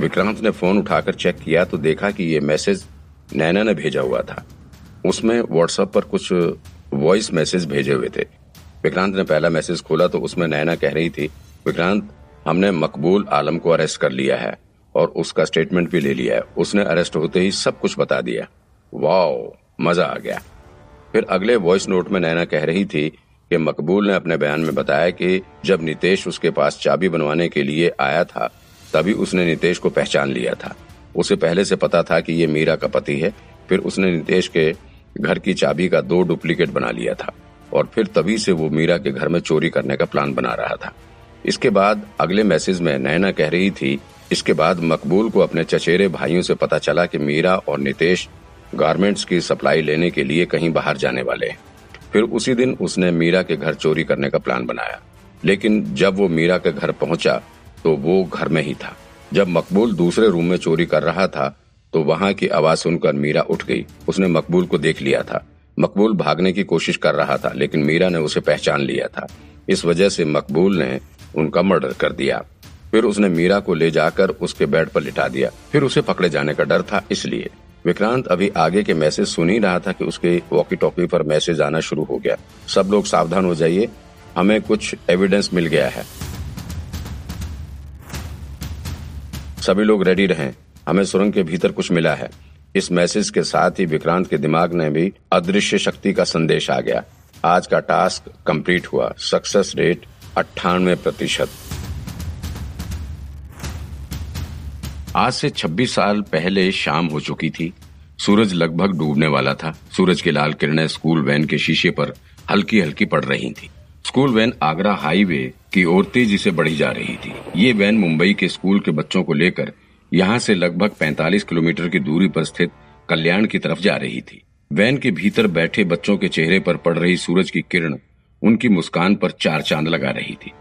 विक्रांत ने फ़ोन उठाकर चेक किया तो देखा कि ये मैसेज नैना ने भेजा हुआ था। उसमें व्हाट्सएप पर कुछ वॉइस मैसेज भेजे हुए थे। विक्रांत ने पहला मैसेज खोला तो उसमें नैना कह रही थी, विक्रांत, हमने मकबूल आलम को अरेस्ट कर लिया है और उसका स्टेटमेंट भी ले लिया है। उसने अरेस्ट होते ही सब कुछ बता दिया। वाओ, मज़ा आ गया। फिर अगले वॉइस नोट में नैना कह रही थी कि मकबूल ने अपने बयान में बताया कि जब नितेश उसके पास चाबी बनवाने के लिए आया था तभी उसने नितेश को पहचान लिया था। उसे पहले से पता था कि ये मीरा का पति है, फिर उसने नितेश के घर की चाबी का दो डुप्लीकेट बना लिया था और फिर तभी से वो मीरा के घर में चोरी करने का प्लान बना रहा था। इसके बाद अगले मैसेज में नैना कह रही थी, इसके बाद मकबूल को अपने चचेरे भाइयों से पता चला कि मीरा और नितेश गारमेंट्स की सप्लाई लेने के लिए कहीं बाहर जाने वाले हैं। फिर उसी दिन उसने मीरा के घर चोरी करने का प्लान बनाया। लेकिन जब वो मीरा के घर पहुँचा तो वो घर में ही था। जब मकबूल दूसरे रूम में चोरी कर रहा था तो वहाँ की आवाज़ सुनकर मीरा उठ गई। उसने मकबूल को देख लिया था। मकबूल भागने की कोशिश कर रहा था, लेकिन मीरा ने उसे पहचान लिया था। इस वजह से मकबूल ने उनका मर्डर कर दिया। फिर उसने मीरा को ले जाकर उसके बेड पर लिटा दिया। फिर उसे पकड़े जाने का डर था, इसलिए। विक्रांत अभी आगे के मैसेज सुन ही रहा था कि उसके वॉकी टॉकी पर मैसेज आना शुरू हो गया। सब लोग सावधान हो जाइए। हमें कुछ एविडेंस मिल गया है। सभी लोग रेडी रहें। हमें सुरंग के भीतर कुछ मिला है। इस मैसेज के साथ ही विक्रांत के दिमाग में भी अदृश्य शक्ति का संदेश आ गया। आज का टास्क कंप्लीट हुआ। सक्सेस रेट अट्ठानवे प्रतिशत। आज से 26 साल पहले शाम हो चुकी थी। सूरज लगभग डूबने वाला था। सूरज की लाल किरणें स्कूल वैन के शीशे पर हल्की हल्की पड़ रही थी। स्कूल वैन आगरा हाईवे की ओर तेज़ी से बढ़ी जा रही थी। ये वैन मुंबई के स्कूल के बच्चों को लेकर यहाँ से लगभग 45 किलोमीटर की दूरी पर स्थित कल्याण की तरफ़ जा रही थी। वैन के भीतर बैठे बच्चों के चेहरे पर पड़ रही सूरज की किरण उनकी मुस्कान पर चार चाँद लगा रही थी।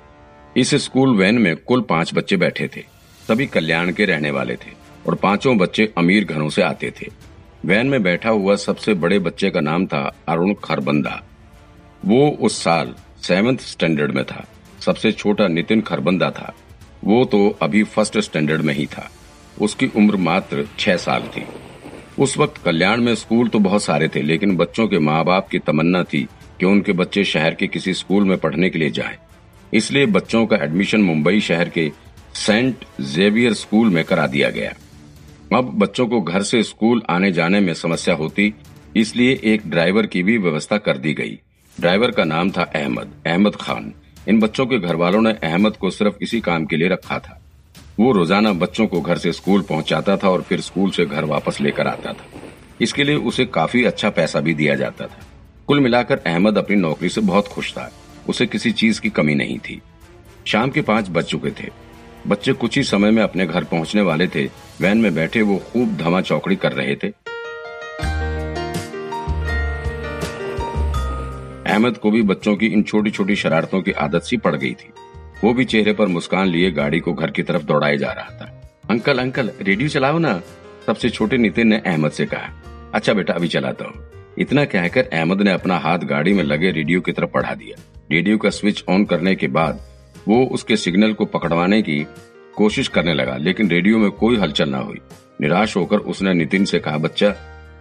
इस स्कूल वैन में कुल पाँच बच्चे बैठे थे। सभी कल्याण के रहने वाले थे और पाँचों बच्चे अमीर घरों से आते थे। वैन में बैठा हुआ सबसे बड़े बच्चे का नाम था अरुण खरबंदा। वो उस साल सेवेंथ स्टैंडर्ड में था। सबसे छोटा नितिन खरबंदा था। वो तो अभी फ़र्स्ट स्टैंडर्ड में ही था। उसकी उम्र मात्र छह साल थी। उस वक्त कल्याण में स्कूल तो बहुत सारे थे, लेकिन बच्चों के माँ बाप की तमन्ना थी कि उनके बच्चे शहर के किसी स्कूल में पढ़ने के लिए जाएँ। इसलिए बच्चों का एडमिशन मुंबई शहर के सेंट जेवियर स्कूल में करा दिया गया। अब बच्चों को घर से स्कूल आने जाने में समस्या होती, इसलिए एक ड्राइवर की भी व्यवस्था कर दी गई। ड्राइवर का नाम था अहमद अहमद खान। इन बच्चों के घर वालों ने अहमद को सिर्फ़ इसी काम के लिए रखा था। वो रोज़ाना बच्चों को घर से स्कूल पहुंचाता था और फिर स्कूल से घर वापस लेकर आता था। इसके लिए उसे काफ़ी अच्छा पैसा भी दिया जाता था। कुल मिलाकर अहमद अपनी नौकरी से बहुत खुश था। उसे किसी चीज़ की कमी नहीं थी। शाम के पाँच बज चुके थे। बच्चे कुछ ही समय में अपने घर पहुँचने वाले थे। वैन में बैठे वो खूब धमा चौकड़ी कर रहे थे। अहमद को भी बच्चों की इन छोटी छोटी शरारतों की आदत सी पड़ गई थी। वो भी चेहरे पर मुस्कान लिए गाड़ी को घर की तरफ़ दौड़ाए जा रहा था। अंकल अंकल, रेडियो चलाओ ना, सबसे छोटे नितिन ने अहमद से कहा। अच्छा बेटा, अभी चलाता हूँ। इतना कहकर अहमद ने अपना हाथ गाड़ी में लगे रेडियो की तरफ़ बढ़ा दिया। रेडियो का स्विच ऑन करने के बाद वो उसके सिग्नल को पकड़वाने की कोशिश करने लगा, लेकिन रेडियो में कोई हलचल न हुई। निराश होकर उसने नितिन से कहा, बच्चा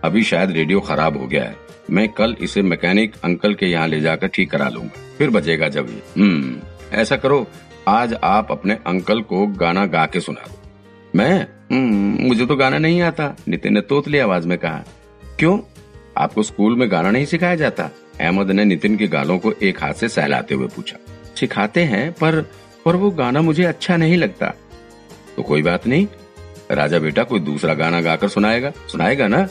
अभी शायद रेडियो खराब हो गया है। मैं कल इसे मैकेनिक अंकल के यहाँ ले जाकर ठीक करा लूँगा। फिर बजेगा जब ये। हम्म ऐसा करो आज आप अपने अंकल को गाना गा के सुना दो। मैं? हम्म, मुझे तो गाना नहीं आता। नितिन ने तोतली आवाज़ में कहा। क्यों? आपको स्कूल में गाना नहीं सिखाया जाता? अहमद ने नितिन के गालों को एक हाथ से सहलाते हुए पूछा। सिखाते हैं पर पर वो गाना मुझे अच्छा नहीं लगता। तो कोई बात नहीं। राजा बेटा कोई दूसरा गाना गाकर सुनाएगा। सुनाएगा ना?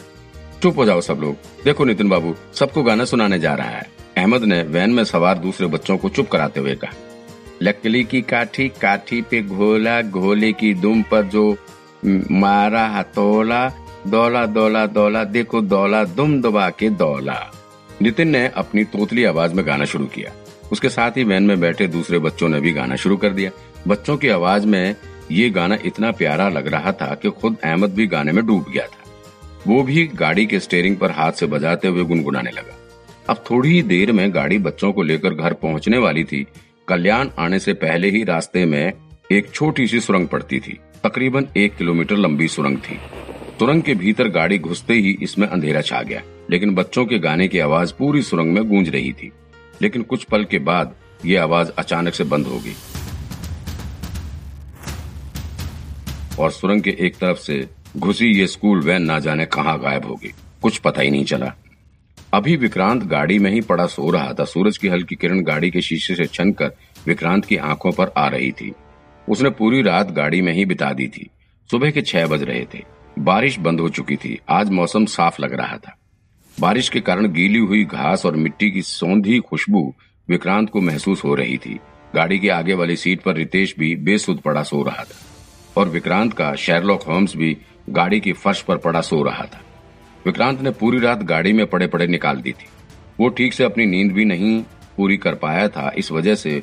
चुप हो जाओ सब लोग। देखो नितिन बाबू, सबको गाना सुनाने जा रहा है। अहमद ने वैन में सवार दूसरे बच्चों को चुप कराते हुए कहा लकड़ी की काठी काठी पे घोला, घोले की दुम पर जो मारा हथौला दौला दौला दौला, देखो दौला, दुम दबा के दौला। नितिन ने अपनी तोतली आवाज़ में गाना शुरू किया। उसके साथ ही वैन में बैठे दूसरे बच्चों ने भी गाना शुरू कर दिया। बच्चों की आवाज़ में ये गाना इतना प्यारा लग रहा था कि खुद अहमद भी गाने में डूब गया था। वो भी गाड़ी के स्टेयरिंग पर हाथ से बजाते हुए गुनगुनाने लगा। अब थोड़ी ही देर में गाड़ी बच्चों को लेकर घर पहुँचने वाली थी। कल्याण आने से पहले ही रास्ते में एक छोटी सी सुरंग पड़ती थी। तकरीबन एक किलोमीटर लंबी सुरंग थी। सुरंग के भीतर गाड़ी घुसते ही इसमें अंधेरा छा गया, लेकिन बच्चों के गाने की आवाज़ पूरी सुरंग में गूंज रही थी। लेकिन कुछ पल के बाद ये आवाज़ अचानक से बंद हो गई। और सुरंग के एक तरफ़ से घुसी ये स्कूल वैन ना जाने कहाँ गायब हो गई कुछ पता ही नहीं चला। अभी विक्रांत गाड़ी में ही पड़ा सो रहा था। सूरज की हल्की किरण गाड़ी के शीशे से छन कर विक्रांत की आँखों पर आ रही थी। उसने पूरी रात गाड़ी में ही बिता दी थी। सुबह के छह बज रहे थे। बारिश बंद हो चुकी थी। आज मौसम साफ़ लग रहा था। बारिश के कारण गीली हुई घास और मिट्टी की सौंधी खुशबू विक्रांत को महसूस हो रही थी। गाड़ी के आगे वाली सीट पर रितेश भी बेसुध पड़ा सो रहा था। और विक्रांत का शेरलॉक होम्स भी गाड़ी की फर्श पर पड़ा सो रहा था। विक्रांत ने पूरी रात गाड़ी में पड़े पड़े निकाल दी थी। वो ठीक से अपनी नींद भी नहीं पूरी कर पाया था, इस वजह से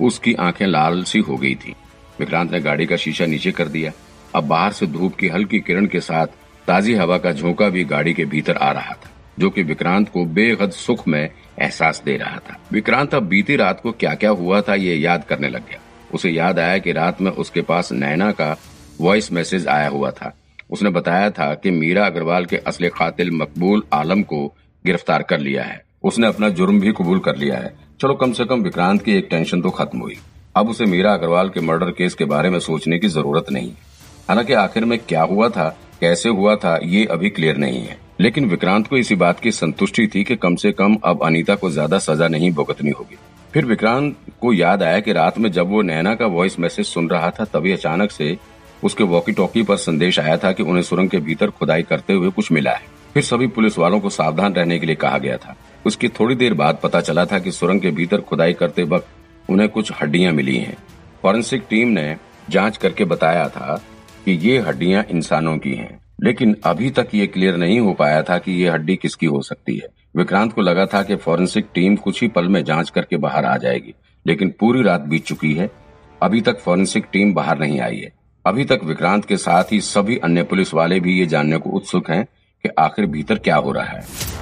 उसकी आँखें लाल सी हो गई थी। विक्रांत ने गाड़ी का शीशा नीचे कर दिया। अब बाहर से धूप की हल्की किरण के साथ ताजी हवा का झोंका भी गाड़ी के भीतर आ रहा था, जो कि विक्रांत को बेहद सुख में एहसास दे रहा था। विक्रांत अब बीती रात को क्या क्या हुआ था ये याद करने लग गया। उसे याद आया कि रात में उसके पास नैना का वॉइस मैसेज आया हुआ था। उसने बताया था कि मीरा अग्रवाल के असली कातिल मकबूल आलम को गिरफ़्तार कर लिया है। उसने अपना जुर्म भी कबूल कर लिया है। चलो कम से कम विक्रांत की एक टेंशन तो खत्म हुई। अब उसे मीरा अग्रवाल के मर्डर केस के बारे में सोचने की ज़रूरत नहीं। हालाँकि आखिर में क्या हुआ था, कैसे हुआ था, ये अभी क्लियर नहीं है। लेकिन विक्रांत को इसी बात की संतुष्टि थी कि कम से कम अब अनीता को ज़्यादा सजा नहीं भुगतनी होगी। फिर विक्रांत को याद आया कि रात में जब वो नैना का वॉइस मैसेज सुन रहा था, तभी अचानक से उसके वॉकी टॉकी पर संदेश आया था कि उन्हें सुरंग के भीतर खुदाई करते हुए कुछ मिला है। फिर सभी पुलिस वालों को सावधान रहने के लिए कहा गया था। उसकी थोड़ी देर बाद पता चला था कि सुरंग के भीतर खुदाई करते वक्त उन्हें कुछ हड्डियाँ मिली हैं। फॉरेंसिक टीम ने जाँच करके बताया था कि ये हड्डियाँ इंसानों की हैं। लेकिन अभी तक ये क्लियर नहीं हो पाया था कि ये हड्डी किसकी हो सकती है। विक्रांत को लगा था कि फॉरेंसिक टीम कुछ ही पल में जाँच करके बाहर आ जाएगी, लेकिन पूरी रात बीत चुकी है। अभी तक फॉरेंसिक टीम बाहर नहीं आई है। अभी तक विक्रांत के साथ ही सभी अन्य पुलिस वाले भी ये जानने को उत्सुक हैं कि आखिर भीतर क्या हो रहा है।